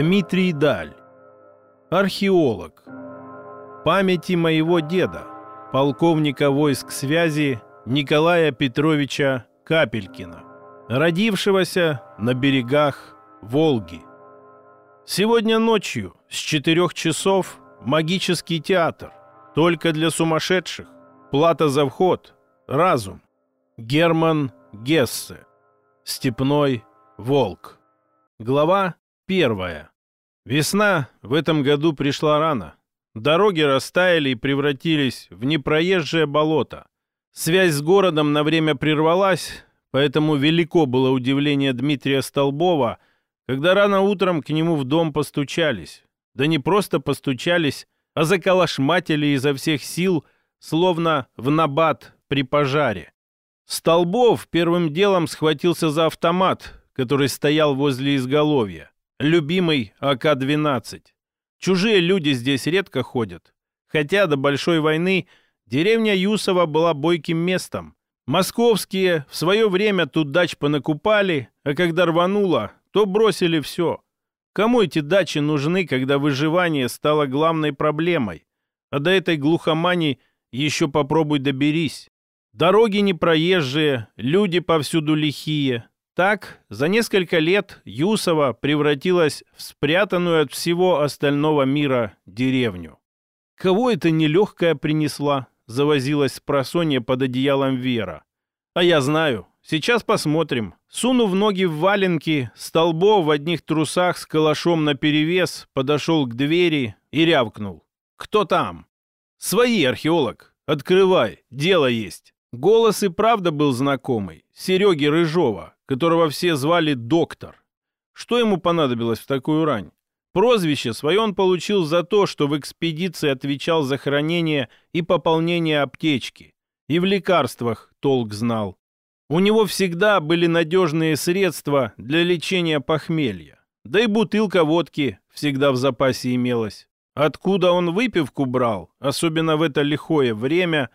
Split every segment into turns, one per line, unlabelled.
Дмитрий Даль. Археолог. Памяти моего деда, полковника войск связи Николая Петровича Капелькина, родившегося на берегах Волги. Сегодня ночью с четырех часов магический театр. Только для сумасшедших. Плата за вход. Разум. Герман Гессе. Степной волк. Глава первая. Весна в этом году пришла рано. Дороги растаяли и превратились в непроезжее болото. Связь с городом на время прервалась, поэтому велико было удивление Дмитрия Столбова, когда рано утром к нему в дом постучались. Да не просто постучались, а заколошматили изо всех сил, словно в набат при пожаре. Столбов первым делом схватился за автомат, который стоял возле изголовья. Любимый АК-12. Чужие люди здесь редко ходят. Хотя до Большой войны деревня Юсова была бойким местом. Московские в свое время тут дач понакупали, а когда рвануло, то бросили все. Кому эти дачи нужны, когда выживание стало главной проблемой? А до этой глухомани еще попробуй доберись. Дороги непроезжие, люди повсюду лихие. Так, за несколько лет Юсова превратилась в спрятанную от всего остального мира деревню. Кого это нелегкая принесла? Завозилась с просонья под одеялом Вера. А я знаю, Сейчас посмотрим. Сунув ноги в валенки, Столбов в одних трусах с калашом наперевес подошел к двери и рявкнул. «Кто там?» «Свои, археолог. Открывай, дело есть». Голос и правда был знакомый. Сереги Рыжова, которого все звали Доктор. Что ему понадобилось в такую рань? Прозвище свое он получил за то, что в экспедиции отвечал за хранение и пополнение аптечки. И в лекарствах толк знал. У него всегда были надежные средства для лечения похмелья. Да и бутылка водки всегда в запасе имелась. Откуда он выпивку брал, особенно в это лихое время,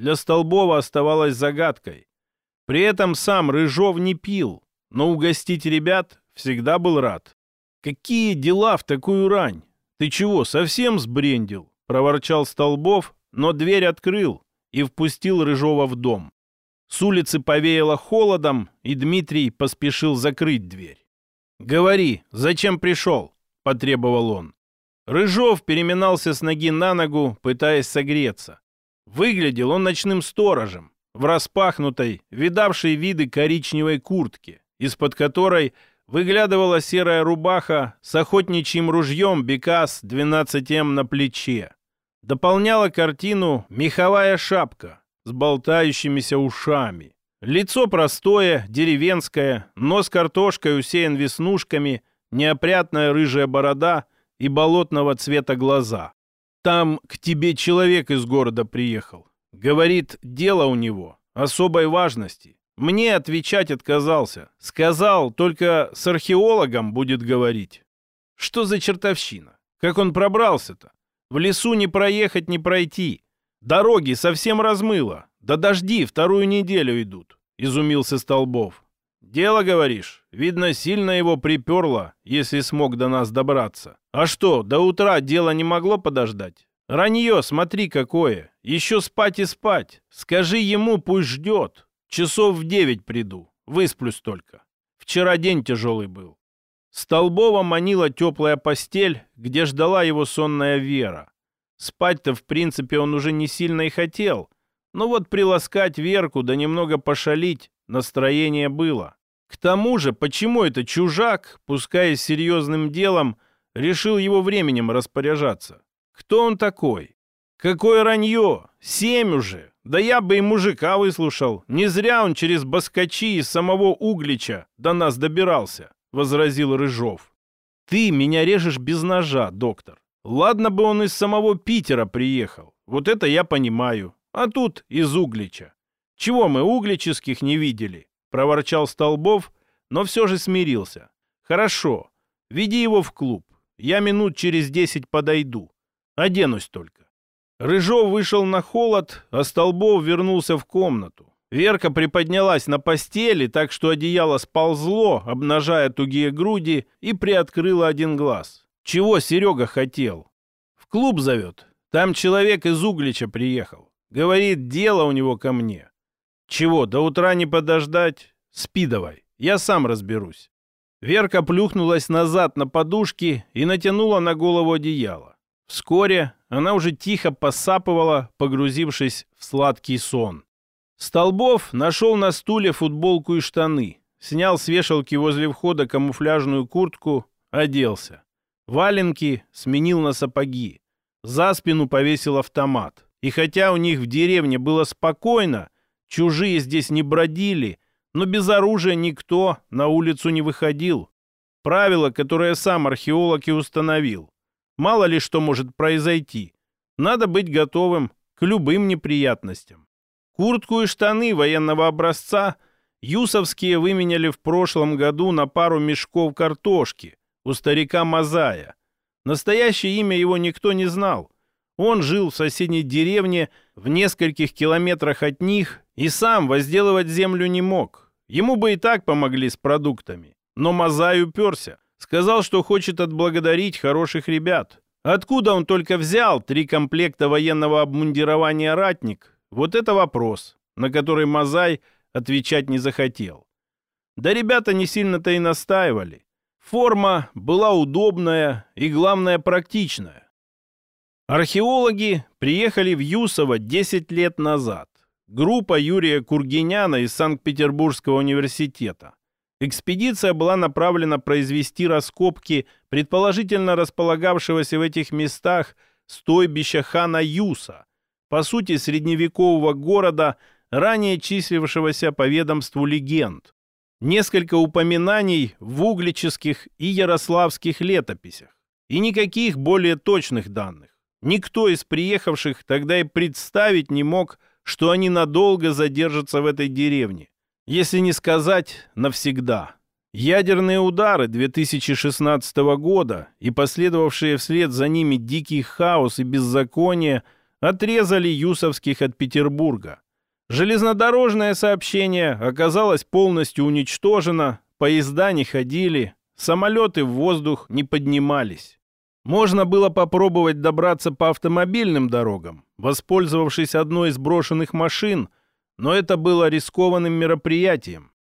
для Столбова оставалось загадкой. При этом сам Рыжов не пил, но угостить ребят всегда был рад. «Какие дела в такую рань? Ты чего, совсем сбрендил?» — проворчал Столбов, но дверь открыл и впустил Рыжова в дом. С улицы повеяло холодом, и Дмитрий поспешил закрыть дверь. «Говори, зачем пришел?» — потребовал он. Рыжов переминался с ноги на ногу, пытаясь согреться. Выглядел он ночным сторожем, в распахнутой, видавшей виды коричневой куртке, из-под которой выглядывала серая рубаха с охотничьим ружьем Бекас 12М на плече. Дополняла картину меховая шапка, с болтающимися ушами. Лицо простое, деревенское, нос картошкой усеян веснушками, неопрятная рыжая борода и болотного цвета глаза. Там к тебе человек из города приехал. Говорит, дело у него особой важности. Мне отвечать отказался. Сказал, только с археологом будет говорить. Что за чертовщина? Как он пробрался-то? В лесу не проехать, не пройти. Дороги совсем размыло. Да дожди вторую неделю идут, изумился Столбов. Дело, говоришь? Видно, сильно его приперло, если смог до нас добраться. А что, до утра дело не могло подождать? Ранье, смотри какое. Еще спать и спать. Скажи ему, пусть ждет. Часов в девять приду. Высплюсь только. Вчера день тяжелый был. Столбова манила теплая постель, где ждала его сонная Вера. Спать-то, в принципе, он уже не сильно и хотел. Но вот приласкать Верку да немного пошалить настроение было. К тому же, почему это чужак, пускай серьезным делом, решил его временем распоряжаться? Кто он такой? Какое ранье? Семь уже! Да я бы и мужика выслушал. Не зря он через баскачи из самого Углича до нас добирался, — возразил Рыжов. Ты меня режешь без ножа, доктор. Ладно бы он из самого Питера приехал. Вот это я понимаю. А тут из Углича. Чего мы углических не видели? Проворчал Столбов, но все же смирился. Хорошо, веди его в клуб. Я минут через десять подойду. Оденусь только. Рыжов вышел на холод, а Столбов вернулся в комнату. Верка приподнялась на постели, так что одеяло сползло, обнажая тугие груди, и приоткрыла один глаз. Чего Серега хотел? В клуб зовет. Там человек из Углича приехал. Говорит, дело у него ко мне. Чего, до утра не подождать? Спи давай, я сам разберусь. Верка плюхнулась назад на подушки и натянула на голову одеяло. Вскоре она уже тихо посапывала, погрузившись в сладкий сон. Столбов нашел на стуле футболку и штаны, снял с вешалки возле входа камуфляжную куртку, оделся. Валенки сменил на сапоги. За спину повесил автомат. И хотя у них в деревне было спокойно, чужие здесь не бродили, но без оружия никто на улицу не выходил. Правило, которое сам археолог и установил. Мало ли что может произойти. Надо быть готовым к любым неприятностям. Куртку и штаны военного образца Юсовские выменяли в прошлом году на пару мешков картошки у старика Мазая. Настоящее имя его никто не знал. Он жил в соседней деревне в нескольких километрах от них и сам возделывать землю не мог. Ему бы и так помогли с продуктами. Но Мазай уперся. Сказал, что хочет отблагодарить хороших ребят. Откуда он только взял три комплекта военного обмундирования «Ратник», вот это вопрос, на который Мазай отвечать не захотел. Да ребята не сильно-то и настаивали. Форма была удобная и, главное, практичная. Археологи приехали в Юсово 10 лет назад. Группа Юрия Кургиняна из Санкт-Петербургского университета. Экспедиция была направлена произвести раскопки предположительно располагавшегося в этих местах стойбища хана Юса, по сути, средневекового города, ранее числившегося по ведомству легенд. Несколько упоминаний в углических и ярославских летописях. И никаких более точных данных. Никто из приехавших тогда и представить не мог, что они надолго задержатся в этой деревне. Если не сказать навсегда. Ядерные удары 2016 года и последовавшие вслед за ними дикий хаос и беззаконие – отрезали Юсовских от Петербурга. Железнодорожное сообщение оказалось полностью уничтожено, поезда не ходили, самолеты в воздух не поднимались. Можно было попробовать добраться по автомобильным дорогам, воспользовавшись одной из брошенных машин, но это было рискованным мероприятием.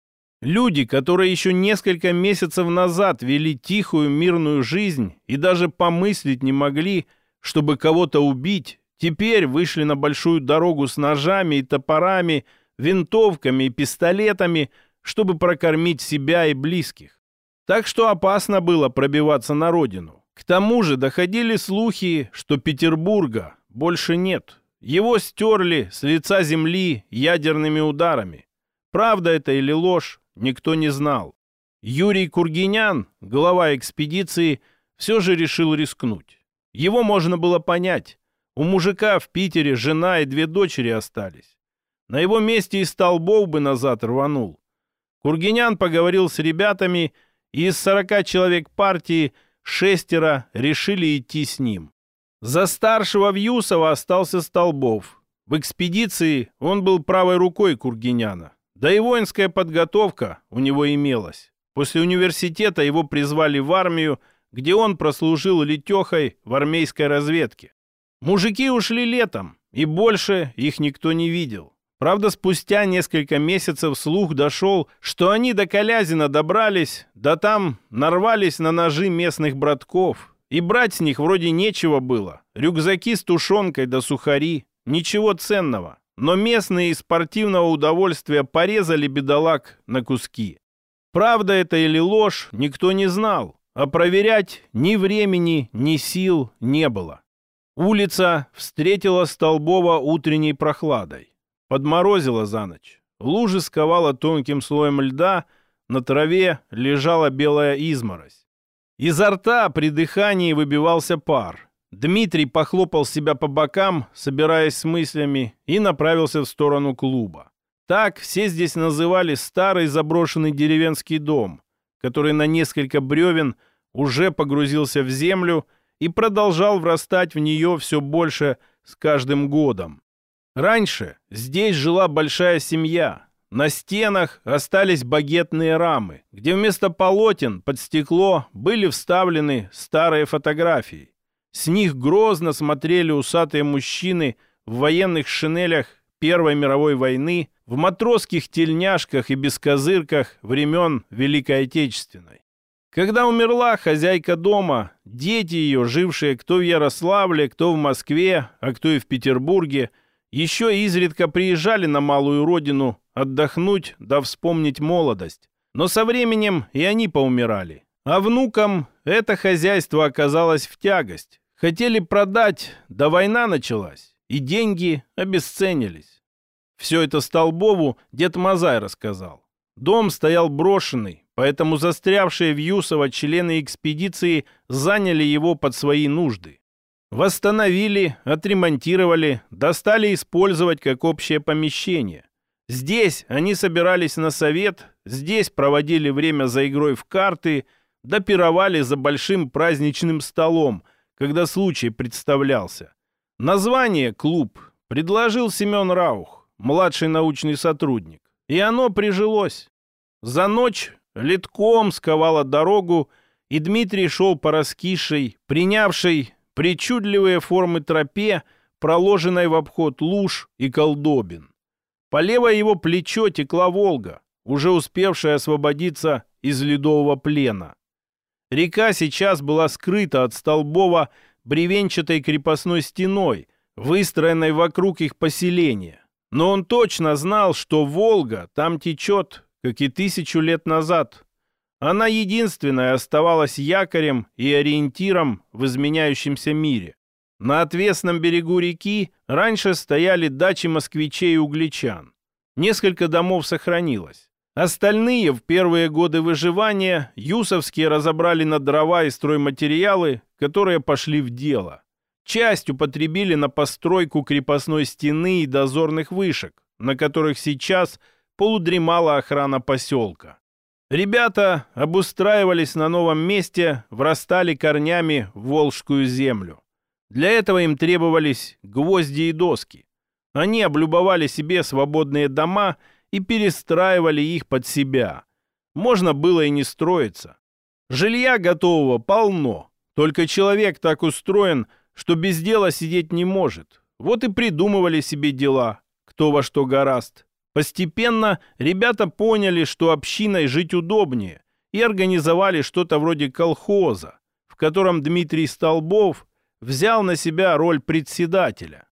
Люди, которые еще несколько месяцев назад вели тихую мирную жизнь и даже помыслить не могли, чтобы кого-то убить, Теперь вышли на большую дорогу с ножами и топорами, винтовками и пистолетами, чтобы прокормить себя и близких. Так что опасно было пробиваться на родину. К тому же доходили слухи, что Петербурга больше нет. Его стерли с лица земли ядерными ударами. Правда это или ложь, никто не знал. Юрий Кургинян, глава экспедиции, все же решил рискнуть. Его можно было понять. У мужика в Питере жена и две дочери остались. На его месте и Столбов бы назад рванул. Кургинян поговорил с ребятами, и из сорока человек партии шестеро решили идти с ним. За старшего Вьюсова остался Столбов. В экспедиции он был правой рукой Кургиняна. Да и воинская подготовка у него имелась. После университета его призвали в армию, где он прослужил летехой в армейской разведке. Мужики ушли летом, и больше их никто не видел. Правда, спустя несколько месяцев слух дошел, что они до Колязина добрались, да там нарвались на ножи местных братков. И брать с них вроде нечего было. Рюкзаки с тушенкой да сухари. Ничего ценного. Но местные из спортивного удовольствия порезали бедолаг на куски. Правда это или ложь, никто не знал. А проверять ни времени, ни сил не было. Улица встретила Столбова утренней прохладой. Подморозила за ночь. Лужи сковала тонким слоем льда, на траве лежала белая изморозь. Изо рта при дыхании выбивался пар. Дмитрий похлопал себя по бокам, собираясь с мыслями, и направился в сторону клуба. Так все здесь называли старый заброшенный деревенский дом, который на несколько бревен уже погрузился в землю и продолжал врастать в нее все больше с каждым годом. Раньше здесь жила большая семья. На стенах остались багетные рамы, где вместо полотен под стекло были вставлены старые фотографии. С них грозно смотрели усатые мужчины в военных шинелях Первой мировой войны, в матросских тельняшках и бескозырках времен Великой Отечественной. Когда умерла хозяйка дома, дети ее, жившие кто в Ярославле, кто в Москве, а кто и в Петербурге, еще изредка приезжали на малую родину отдохнуть да вспомнить молодость. Но со временем и они поумирали. А внукам это хозяйство оказалось в тягость. Хотели продать, да война началась, и деньги обесценились. Все это Столбову дед Мазай рассказал. Дом стоял брошенный, поэтому застрявшие в Юсово члены экспедиции заняли его под свои нужды. Восстановили, отремонтировали, достали использовать как общее помещение. Здесь они собирались на совет, здесь проводили время за игрой в карты, допировали за большим праздничным столом, когда случай представлялся. Название «Клуб» предложил Семен Раух, младший научный сотрудник, и оно прижилось. За ночь литком сковала дорогу, и Дмитрий шел по раскисшей, принявшей причудливые формы тропе, проложенной в обход луж и колдобин. По левое его плечо текла Волга, уже успевшая освободиться из ледового плена. Река сейчас была скрыта от Столбова бревенчатой крепостной стеной, выстроенной вокруг их поселения. Но он точно знал, что Волга там течет, как и тысячу лет назад, она единственная оставалась якорем и ориентиром в изменяющемся мире. На отвесном берегу реки раньше стояли дачи москвичей и угличан. Несколько домов сохранилось. Остальные в первые годы выживания юсовские разобрали на дрова и стройматериалы, которые пошли в дело. Часть употребили на постройку крепостной стены и дозорных вышек, на которых сейчас полудремала охрана поселка. Ребята обустраивались на новом месте, врастали корнями в Волжскую землю. Для этого им требовались гвозди и доски. Они облюбовали себе свободные дома и перестраивали их под себя. Можно было и не строиться. Жилья готового полно, только человек так устроен, что без дела сидеть не может. Вот и придумывали себе дела, кто во что гораст. Постепенно ребята поняли, что общиной жить удобнее, и организовали что-то вроде колхоза, в котором Дмитрий Столбов взял на себя роль председателя.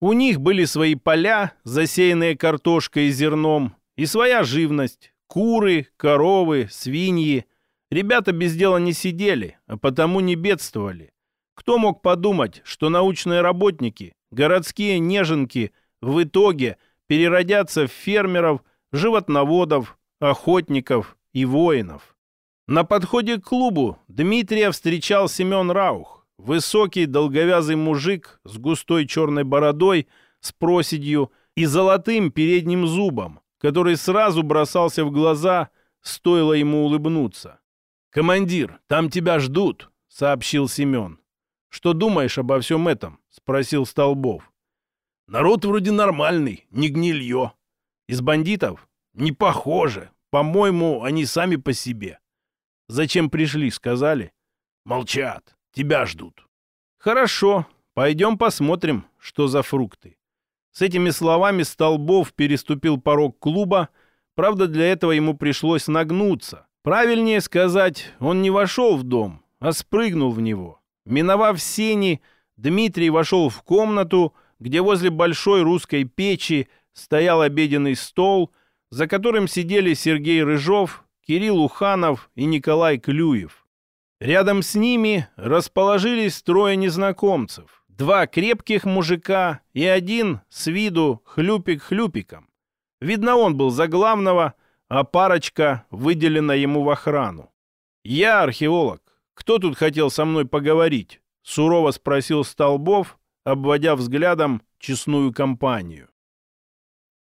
У них были свои поля, засеянные картошкой и зерном, и своя живность – куры, коровы, свиньи. Ребята без дела не сидели, а потому не бедствовали. Кто мог подумать, что научные работники, городские неженки в итоге – переродятся в фермеров, животноводов, охотников и воинов. На подходе к клубу Дмитрия встречал Семен Раух, высокий долговязый мужик с густой черной бородой, с проседью и золотым передним зубом, который сразу бросался в глаза, стоило ему улыбнуться. «Командир, там тебя ждут», — сообщил Семен. «Что думаешь обо всем этом?» — спросил Столбов. Народ вроде нормальный, не гнилье. Из бандитов? Не похоже. По-моему, они сами по себе. Зачем пришли, сказали? Молчат. Тебя ждут. Хорошо. Пойдем посмотрим, что за фрукты. С этими словами Столбов переступил порог клуба. Правда, для этого ему пришлось нагнуться. Правильнее сказать, он не вошел в дом, а спрыгнул в него. Миновав сени, Дмитрий вошел в комнату, где возле большой русской печи стоял обеденный стол, за которым сидели Сергей Рыжов, Кирилл Уханов и Николай Клюев. Рядом с ними расположились трое незнакомцев. Два крепких мужика и один с виду хлюпик хлюпиком. Видно, он был за главного, а парочка выделена ему в охрану. «Я археолог. Кто тут хотел со мной поговорить?» Сурово спросил Столбов, обводя взглядом честную компанию.